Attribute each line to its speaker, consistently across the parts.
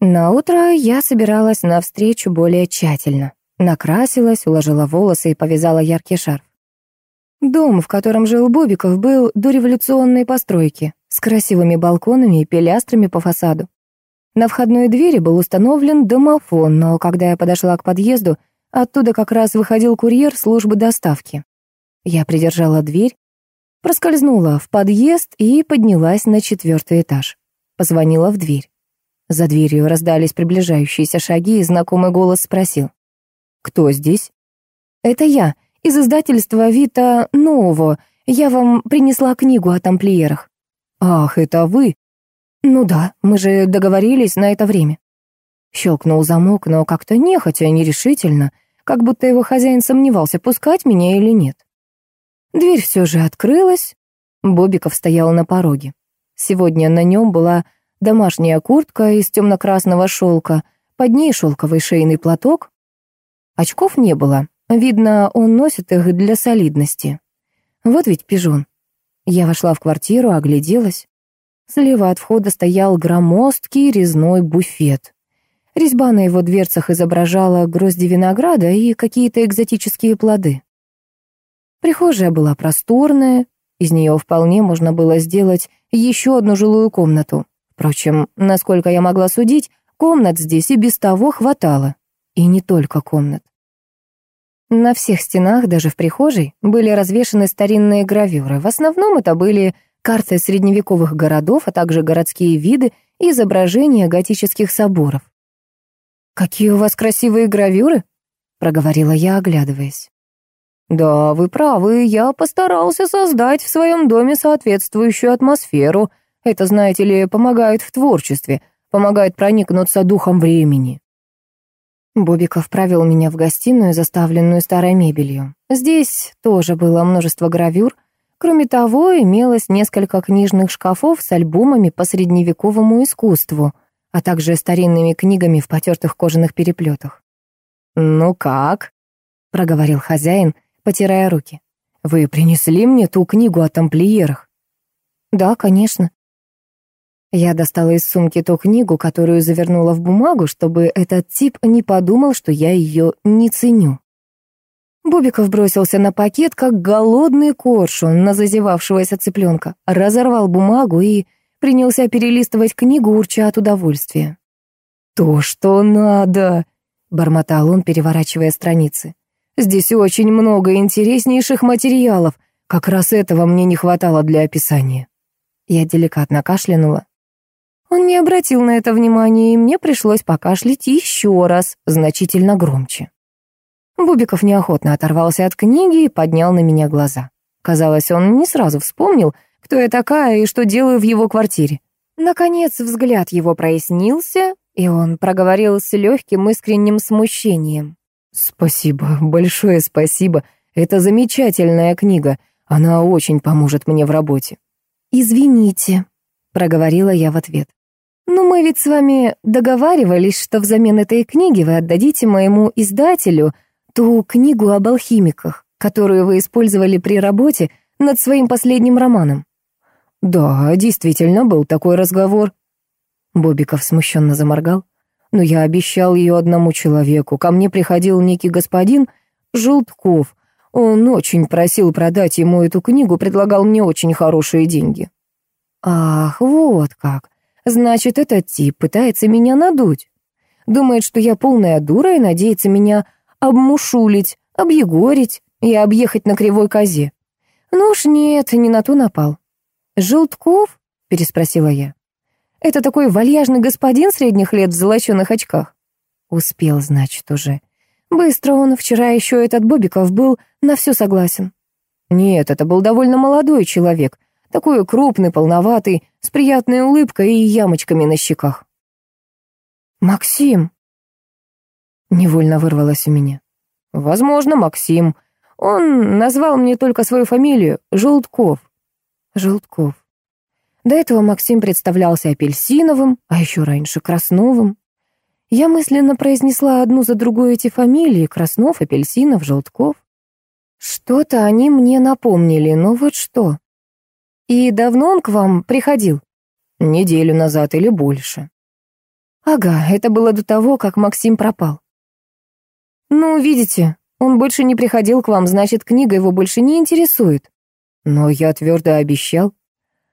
Speaker 1: На утро я собиралась на встречу более тщательно. Накрасилась, уложила волосы и повязала яркий шарф. Дом, в котором жил Бобиков, был дореволюционной постройки, с красивыми балконами и пилястрами по фасаду. На входной двери был установлен домофон, но когда я подошла к подъезду, оттуда как раз выходил курьер службы доставки. Я придержала дверь, проскользнула в подъезд и поднялась на четвертый этаж. Позвонила в дверь. За дверью раздались приближающиеся шаги, и знакомый голос спросил. «Кто здесь?» «Это я, из издательства Вита Нового. Я вам принесла книгу о тамплиерах». «Ах, это вы?» «Ну да, мы же договорились на это время». Щелкнул замок, но как-то нехотя, нерешительно, как будто его хозяин сомневался, пускать меня или нет. Дверь все же открылась. Бобиков стоял на пороге. Сегодня на нем была домашняя куртка из темно-красного шелка, под ней шелковый шейный платок. Очков не было. Видно, он носит их для солидности. Вот ведь пижон. Я вошла в квартиру, огляделась. Слева от входа стоял громоздкий резной буфет. Резьба на его дверцах изображала грозди винограда и какие-то экзотические плоды. Прихожая была просторная, из нее вполне можно было сделать еще одну жилую комнату. Впрочем, насколько я могла судить, комнат здесь и без того хватало. И не только комнат. На всех стенах, даже в прихожей, были развешаны старинные гравюры. В основном это были карты средневековых городов, а также городские виды и изображения готических соборов. «Какие у вас красивые гравюры!» — проговорила я, оглядываясь. «Да, вы правы, я постарался создать в своем доме соответствующую атмосферу. Это, знаете ли, помогает в творчестве, помогает проникнуться духом времени». Бобиков провел меня в гостиную, заставленную старой мебелью. Здесь тоже было множество гравюр — Кроме того, имелось несколько книжных шкафов с альбомами по средневековому искусству, а также старинными книгами в потертых кожаных переплетах. «Ну как?» — проговорил хозяин, потирая руки. «Вы принесли мне ту книгу о тамплиерах?» «Да, конечно». Я достала из сумки ту книгу, которую завернула в бумагу, чтобы этот тип не подумал, что я ее не ценю. Бубиков бросился на пакет, как голодный коршун на зазевавшегося цыпленка, разорвал бумагу и принялся перелистывать книгу, урча от удовольствия. «То, что надо!» — бормотал он, переворачивая страницы. «Здесь очень много интереснейших материалов. Как раз этого мне не хватало для описания». Я деликатно кашлянула. Он не обратил на это внимания, и мне пришлось покашлять еще раз, значительно громче. Бубиков неохотно оторвался от книги и поднял на меня глаза. Казалось, он не сразу вспомнил, кто я такая и что делаю в его квартире. Наконец взгляд его прояснился, и он проговорил с легким искренним смущением. «Спасибо, большое спасибо. Это замечательная книга. Она очень поможет мне в работе». «Извините», — проговорила я в ответ. «Но мы ведь с вами договаривались, что взамен этой книги вы отдадите моему издателю — ту книгу об алхимиках, которую вы использовали при работе над своим последним романом. Да, действительно, был такой разговор. Бобиков смущенно заморгал. Но я обещал ее одному человеку. Ко мне приходил некий господин Желтков. Он очень просил продать ему эту книгу, предлагал мне очень хорошие деньги. Ах, вот как. Значит, этот тип пытается меня надуть. Думает, что я полная дура и надеется меня обмушулить, объегорить и объехать на кривой козе. Ну уж нет, не на ту напал. «Желтков?» — переспросила я. «Это такой вальяжный господин средних лет в золоченых очках?» Успел, значит, уже. Быстро он, вчера еще этот Бобиков был на все согласен. Нет, это был довольно молодой человек, такой крупный, полноватый, с приятной улыбкой и ямочками на щеках. «Максим!» Невольно вырвалось у меня. Возможно, Максим. Он назвал мне только свою фамилию — Желтков. Желтков. До этого Максим представлялся апельсиновым, а еще раньше красновым. Я мысленно произнесла одну за другой эти фамилии — Краснов, Апельсинов, Желтков. Что-то они мне напомнили, но вот что. И давно он к вам приходил? Неделю назад или больше. Ага, это было до того, как Максим пропал. Ну, видите, он больше не приходил к вам, значит, книга его больше не интересует. Но я твердо обещал.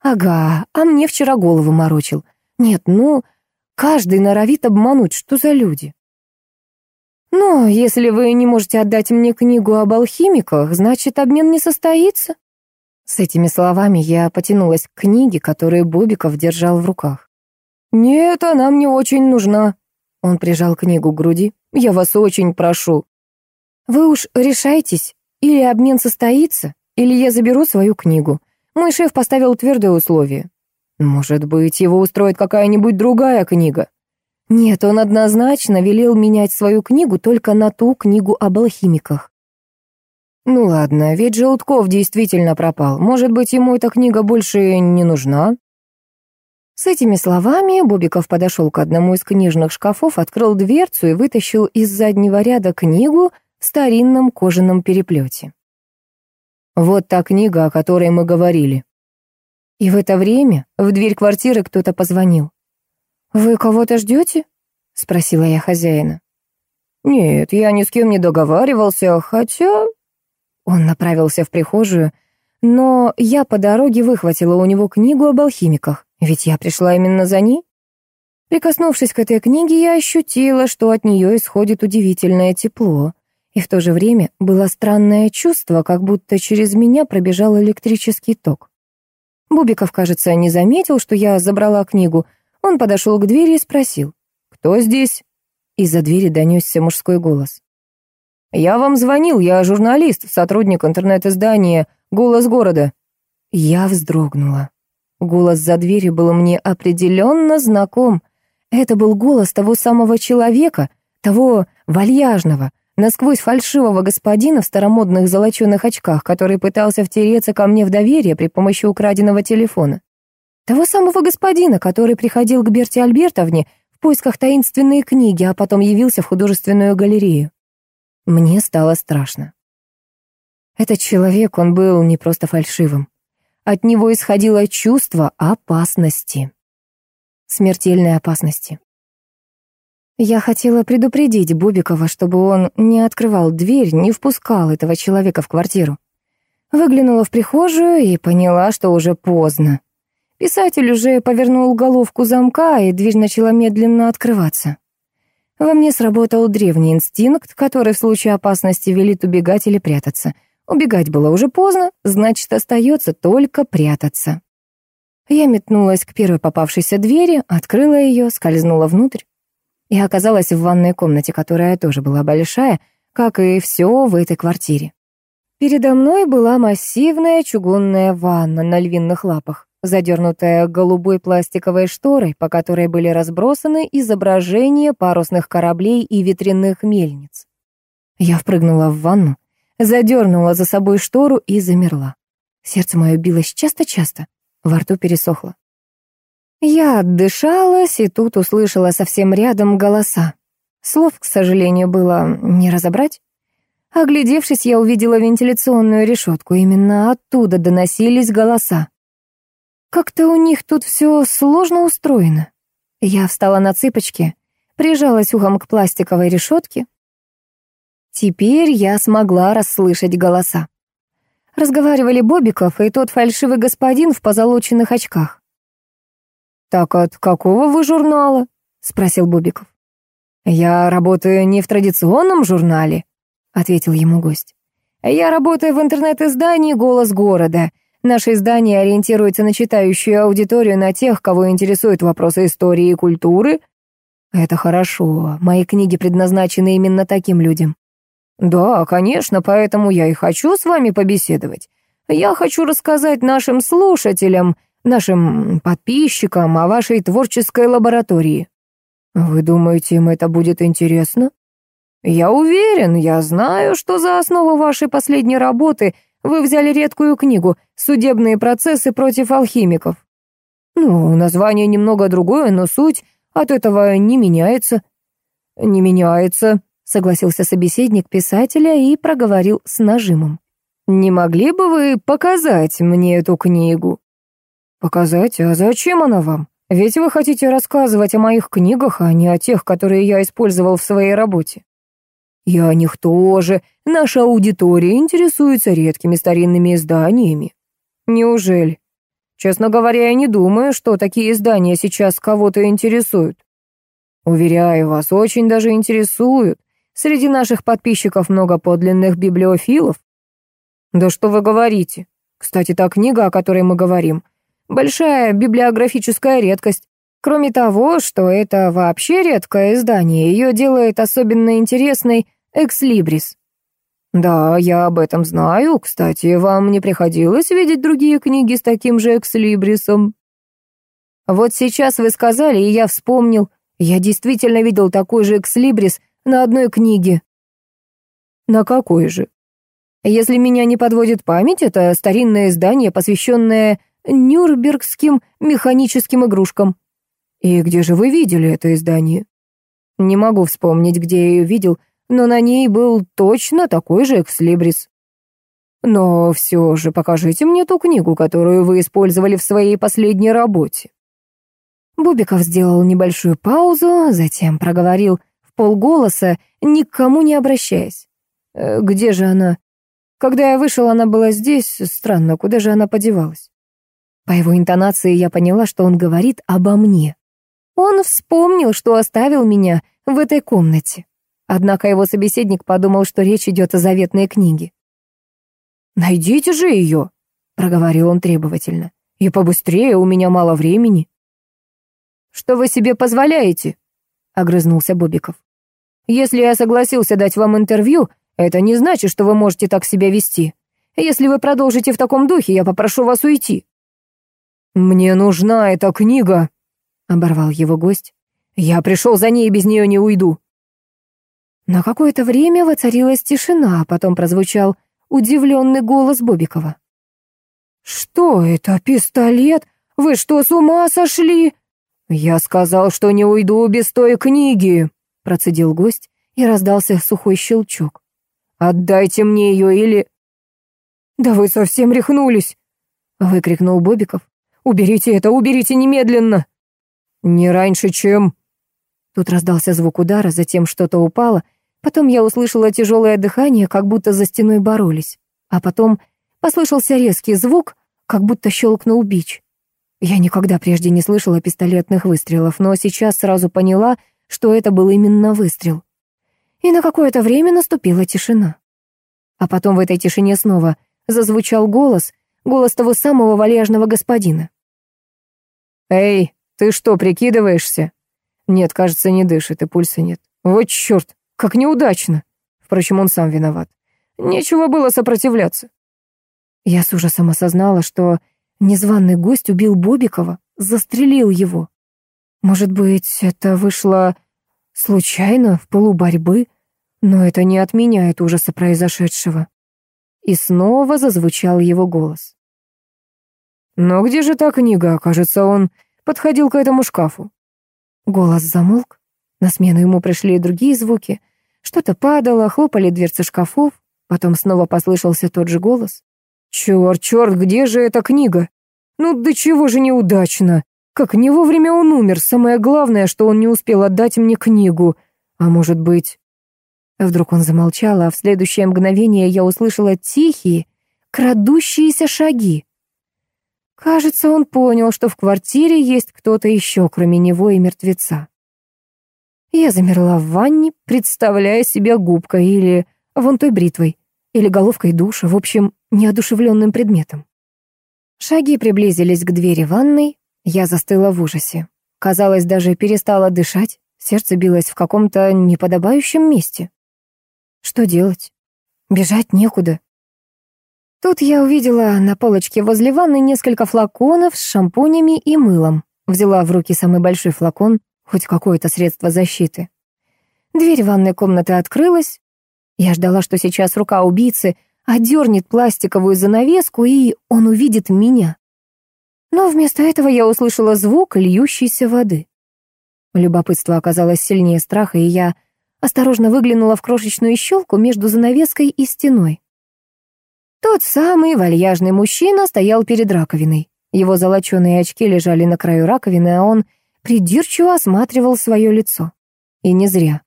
Speaker 1: Ага, а мне вчера голову морочил. Нет, ну, каждый норовит обмануть, что за люди? «Ну, если вы не можете отдать мне книгу об алхимиках, значит, обмен не состоится». С этими словами я потянулась к книге, которую Бобиков держал в руках. «Нет, она мне очень нужна». Он прижал книгу к груди. «Я вас очень прошу». «Вы уж решайтесь, или обмен состоится, или я заберу свою книгу. Мой шеф поставил твердое условие. Может быть, его устроит какая-нибудь другая книга. Нет, он однозначно велел менять свою книгу только на ту книгу об алхимиках. Ну ладно, ведь Желтков действительно пропал. Может быть, ему эта книга больше не нужна? С этими словами Бобиков подошел к одному из книжных шкафов, открыл дверцу и вытащил из заднего ряда книгу в старинном кожаном переплете. Вот та книга, о которой мы говорили. И в это время в дверь квартиры кто-то позвонил. «Вы кого-то ждете?» — спросила я хозяина. «Нет, я ни с кем не договаривался, хотя...» Он направился в прихожую, но я по дороге выхватила у него книгу об алхимиках, ведь я пришла именно за ней. Прикоснувшись к этой книге, я ощутила, что от нее исходит удивительное тепло, и в то же время было странное чувство, как будто через меня пробежал электрический ток. Бубиков, кажется, не заметил, что я забрала книгу, он подошел к двери и спросил, «Кто здесь?» Из-за двери донесся мужской голос. «Я вам звонил, я журналист, сотрудник интернет-издания «Голос города». Я вздрогнула. Голос за дверью был мне определенно знаком. Это был голос того самого человека, того вальяжного, насквозь фальшивого господина в старомодных золоченых очках, который пытался втереться ко мне в доверие при помощи украденного телефона. Того самого господина, который приходил к Берте Альбертовне в поисках таинственной книги, а потом явился в художественную галерею. Мне стало страшно. Этот человек, он был не просто фальшивым. От него исходило чувство опасности. Смертельной опасности. Я хотела предупредить Бобикова, чтобы он не открывал дверь, не впускал этого человека в квартиру. Выглянула в прихожую и поняла, что уже поздно. Писатель уже повернул головку замка, и дверь начала медленно открываться. Во мне сработал древний инстинкт, который в случае опасности велит убегать или прятаться. Убегать было уже поздно, значит, остается только прятаться. Я метнулась к первой попавшейся двери, открыла ее, скользнула внутрь и оказалась в ванной комнате, которая тоже была большая, как и все в этой квартире. Передо мной была массивная чугунная ванна на львиных лапах задернутая голубой пластиковой шторой, по которой были разбросаны изображения парусных кораблей и ветряных мельниц. Я впрыгнула в ванну, задернула за собой штору и замерла. Сердце мое билось часто-часто, во рту пересохло. Я отдышалась, и тут услышала совсем рядом голоса. Слов, к сожалению, было не разобрать. Оглядевшись, я увидела вентиляционную решетку. Именно оттуда доносились голоса. Как-то у них тут все сложно устроено. Я встала на цыпочки, прижалась ухом к пластиковой решетке. Теперь я смогла расслышать голоса. Разговаривали Бобиков и тот фальшивый господин в позолоченных очках. «Так от какого вы журнала?» — спросил Бобиков. «Я работаю не в традиционном журнале», — ответил ему гость. «Я работаю в интернет-издании «Голос города», Наше издание ориентируется на читающую аудиторию, на тех, кого интересуют вопросы истории и культуры. Это хорошо. Мои книги предназначены именно таким людям. Да, конечно, поэтому я и хочу с вами побеседовать. Я хочу рассказать нашим слушателям, нашим подписчикам о вашей творческой лаборатории. Вы думаете, им это будет интересно? Я уверен, я знаю, что за основу вашей последней работы вы взяли редкую книгу «Судебные процессы против алхимиков». Ну, название немного другое, но суть от этого не меняется. Не меняется, согласился собеседник писателя и проговорил с нажимом. Не могли бы вы показать мне эту книгу? Показать? А зачем она вам? Ведь вы хотите рассказывать о моих книгах, а не о тех, которые я использовал в своей работе. И о них тоже. Наша аудитория интересуется редкими старинными изданиями. Неужели? Честно говоря, я не думаю, что такие издания сейчас кого-то интересуют. Уверяю вас, очень даже интересуют. Среди наших подписчиков много подлинных библиофилов. Да что вы говорите? Кстати, та книга, о которой мы говорим, большая библиографическая редкость. Кроме того, что это вообще редкое издание, ее делает особенно интересной «Экслибрис». «Да, я об этом знаю. Кстати, вам не приходилось видеть другие книги с таким же экслибрисом?» «Вот сейчас вы сказали, и я вспомнил. Я действительно видел такой же экслибрис на одной книге». «На какой же?» «Если меня не подводит память, это старинное издание, посвященное нюрнбергским механическим игрушкам». «И где же вы видели это издание?» «Не могу вспомнить, где я ее видел, но на ней был точно такой же экслибрис. Но все же покажите мне ту книгу, которую вы использовали в своей последней работе. Бубиков сделал небольшую паузу, затем проговорил в полголоса, никому не обращаясь. «Э, «Где же она?» Когда я вышел, она была здесь. Странно, куда же она подевалась? По его интонации я поняла, что он говорит обо мне. Он вспомнил, что оставил меня в этой комнате. Однако его собеседник подумал, что речь идет о заветной книге. «Найдите же ее», — проговорил он требовательно. «И побыстрее, у меня мало времени». «Что вы себе позволяете?» — огрызнулся Бобиков. «Если я согласился дать вам интервью, это не значит, что вы можете так себя вести. Если вы продолжите в таком духе, я попрошу вас уйти». «Мне нужна эта книга», — оборвал его гость. «Я пришел за ней и без нее не уйду». На какое-то время воцарилась тишина, а потом прозвучал удивленный голос Бобикова. «Что это, пистолет? Вы что, с ума сошли?» «Я сказал, что не уйду без той книги», — процедил гость, и раздался сухой щелчок. «Отдайте мне ее или...» «Да вы совсем рехнулись!» — выкрикнул Бобиков. «Уберите это, уберите немедленно!» «Не раньше, чем...» Тут раздался звук удара, затем что-то упало — Потом я услышала тяжелое дыхание, как будто за стеной боролись. А потом послышался резкий звук, как будто щелкнул бич. Я никогда прежде не слышала пистолетных выстрелов, но сейчас сразу поняла, что это был именно выстрел. И на какое-то время наступила тишина. А потом в этой тишине снова зазвучал голос, голос того самого вальяжного господина. «Эй, ты что, прикидываешься?» «Нет, кажется, не дышит, и пульса нет. Вот черт!» Как неудачно. Впрочем, он сам виноват. Нечего было сопротивляться. Я с ужасом осознала, что незваный гость убил Бобикова, застрелил его. Может быть, это вышло случайно, в полуборьбы, но это не отменяет ужаса произошедшего. И снова зазвучал его голос. «Но где же та книга? Кажется, он подходил к этому шкафу». Голос замолк, на смену ему пришли другие звуки. Что-то падало, хлопали дверцы шкафов. Потом снова послышался тот же голос. «Черт, черт, где же эта книга? Ну, до чего же неудачно! Как не вовремя он умер, самое главное, что он не успел отдать мне книгу. А может быть...» Вдруг он замолчал, а в следующее мгновение я услышала тихие, крадущиеся шаги. Кажется, он понял, что в квартире есть кто-то еще, кроме него и мертвеца. Я замерла в ванне, представляя себя губкой или вон той бритвой, или головкой душа, в общем, неодушевленным предметом. Шаги приблизились к двери ванной, я застыла в ужасе. Казалось, даже перестала дышать, сердце билось в каком-то неподобающем месте. Что делать? Бежать некуда. Тут я увидела на полочке возле ванны несколько флаконов с шампунями и мылом. Взяла в руки самый большой флакон, хоть какое-то средство защиты. Дверь ванной комнаты открылась. Я ждала, что сейчас рука убийцы одернет пластиковую занавеску, и он увидит меня. Но вместо этого я услышала звук льющейся воды. Любопытство оказалось сильнее страха, и я осторожно выглянула в крошечную щелку между занавеской и стеной. Тот самый вальяжный мужчина стоял перед раковиной. Его золоченые очки лежали на краю раковины, а он придирчиво осматривал свое лицо. И не зря.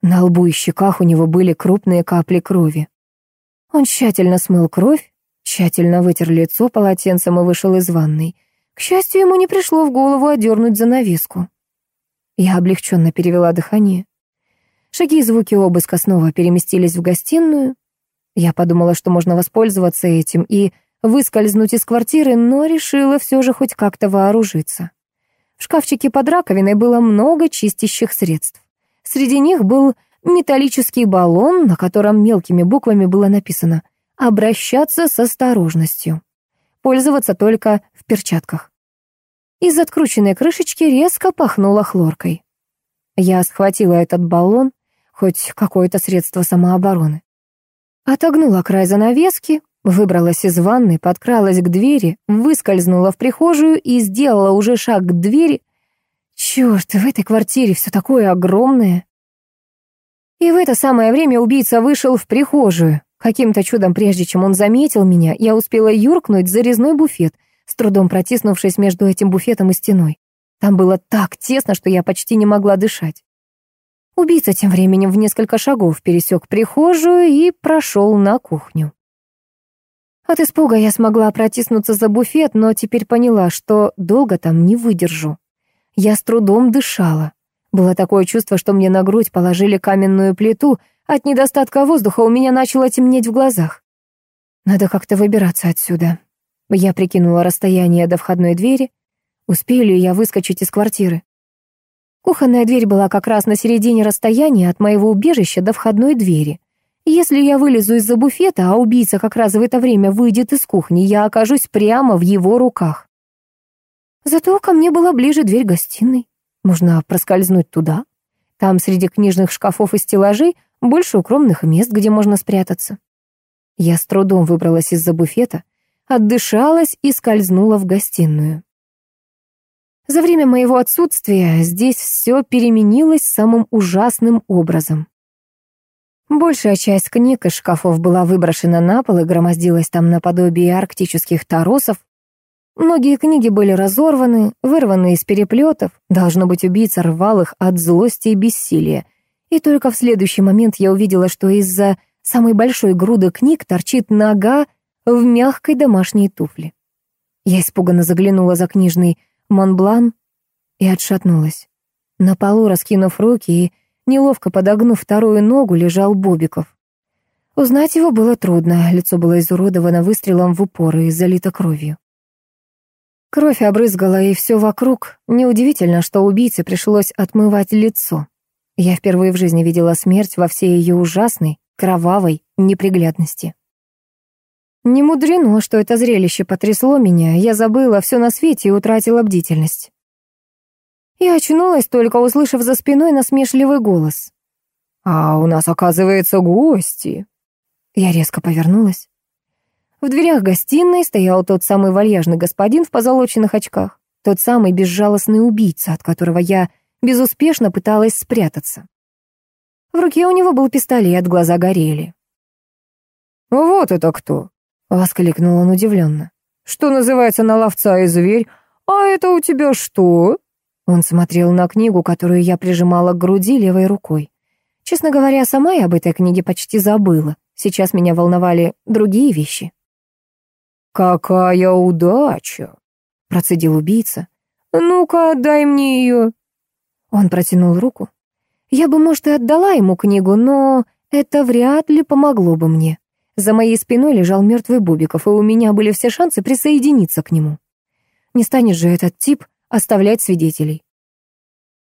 Speaker 1: На лбу и щеках у него были крупные капли крови. Он тщательно смыл кровь, тщательно вытер лицо полотенцем и вышел из ванной. К счастью, ему не пришло в голову одернуть занавеску. Я облегченно перевела дыхание. Шаги и звуки обыска снова переместились в гостиную. Я подумала, что можно воспользоваться этим и выскользнуть из квартиры, но решила все же хоть как-то вооружиться. В шкафчике под раковиной было много чистящих средств. Среди них был металлический баллон, на котором мелкими буквами было написано «Обращаться с осторожностью». Пользоваться только в перчатках. Из открученной крышечки резко пахнуло хлоркой. Я схватила этот баллон, хоть какое-то средство самообороны. Отогнула край занавески, выбралась из ванны, подкралась к двери, выскользнула в прихожую и сделала уже шаг к двери. Черт, в этой квартире все такое огромное. И в это самое время убийца вышел в прихожую. Каким-то чудом, прежде чем он заметил меня, я успела юркнуть за резной буфет — с трудом протиснувшись между этим буфетом и стеной. Там было так тесно, что я почти не могла дышать. Убийца тем временем в несколько шагов пересек прихожую и прошел на кухню. От испуга я смогла протиснуться за буфет, но теперь поняла, что долго там не выдержу. Я с трудом дышала. Было такое чувство, что мне на грудь положили каменную плиту, от недостатка воздуха у меня начало темнеть в глазах. Надо как-то выбираться отсюда. Я прикинула расстояние до входной двери. Успею ли я выскочить из квартиры? Кухонная дверь была как раз на середине расстояния от моего убежища до входной двери. Если я вылезу из-за буфета, а убийца как раз в это время выйдет из кухни, я окажусь прямо в его руках. Зато ко мне была ближе дверь гостиной. Можно проскользнуть туда. Там среди книжных шкафов и стеллажей больше укромных мест, где можно спрятаться. Я с трудом выбралась из-за буфета, отдышалась и скользнула в гостиную. За время моего отсутствия здесь все переменилось самым ужасным образом. Большая часть книг из шкафов была выброшена на пол и громоздилась там наподобие арктических торосов. Многие книги были разорваны, вырваны из переплетов. Должно быть, убийца рвал их от злости и бессилия. И только в следующий момент я увидела, что из-за самой большой груды книг торчит нога в мягкой домашней туфле. Я испуганно заглянула за книжный Монблан и отшатнулась. На полу, раскинув руки и неловко подогнув вторую ногу, лежал Бобиков. Узнать его было трудно, лицо было изуродовано выстрелом в упор и залито кровью. Кровь обрызгала, и все вокруг. Неудивительно, что убийце пришлось отмывать лицо. Я впервые в жизни видела смерть во всей ее ужасной, кровавой неприглядности. Не мудрено, что это зрелище потрясло меня, я забыла все на свете и утратила бдительность. Я очнулась, только услышав за спиной насмешливый голос. «А у нас, оказывается, гости». Я резко повернулась. В дверях гостиной стоял тот самый вальяжный господин в позолоченных очках, тот самый безжалостный убийца, от которого я безуспешно пыталась спрятаться. В руке у него был пистолет, глаза горели. «Вот это кто!» — воскликнул он удивленно. «Что называется на ловца и зверь? А это у тебя что?» Он смотрел на книгу, которую я прижимала к груди левой рукой. Честно говоря, сама я об этой книге почти забыла. Сейчас меня волновали другие вещи. «Какая удача!» — процедил убийца. «Ну-ка, дай мне ее». Он протянул руку. Я бы, может, и отдала ему книгу, но это вряд ли помогло бы мне. За моей спиной лежал мертвый Бубиков, и у меня были все шансы присоединиться к нему. Не станет же этот тип оставлять свидетелей.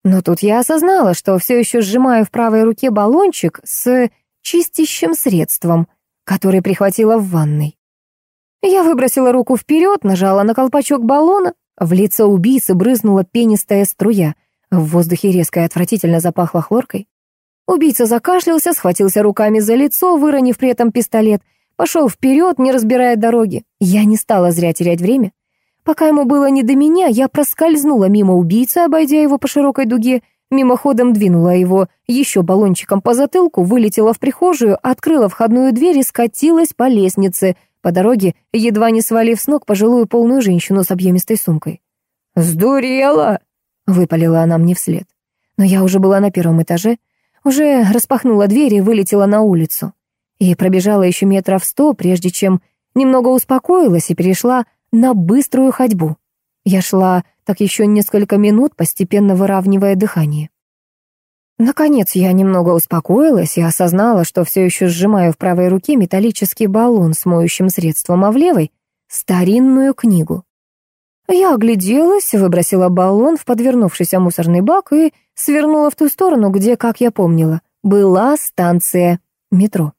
Speaker 1: Но тут я осознала, что все еще сжимаю в правой руке баллончик с чистящим средством, который прихватила в ванной. Я выбросила руку вперед, нажала на колпачок баллона, в лицо убийцы брызнула пенистая струя, в воздухе резко и отвратительно запахло хлоркой. Убийца закашлялся, схватился руками за лицо, выронив при этом пистолет, пошел вперед, не разбирая дороги. Я не стала зря терять время. Пока ему было не до меня, я проскользнула мимо убийцы, обойдя его по широкой дуге, мимоходом двинула его еще баллончиком по затылку, вылетела в прихожую, открыла входную дверь и скатилась по лестнице, по дороге, едва не свалив с ног пожилую полную женщину с объемистой сумкой.
Speaker 2: «Сдурела!» — выпалила она мне вслед.
Speaker 1: Но я уже была на первом этаже, уже распахнула дверь и вылетела на улицу. И пробежала еще метров сто, прежде чем немного успокоилась и перешла на быструю ходьбу. Я шла так еще несколько минут, постепенно выравнивая дыхание. Наконец я немного успокоилась и осознала, что все еще сжимаю в правой руке металлический баллон с моющим средством, а в левой — старинную книгу. Я огляделась, выбросила баллон в подвернувшийся мусорный бак и свернула в ту сторону, где, как я помнила, была станция метро.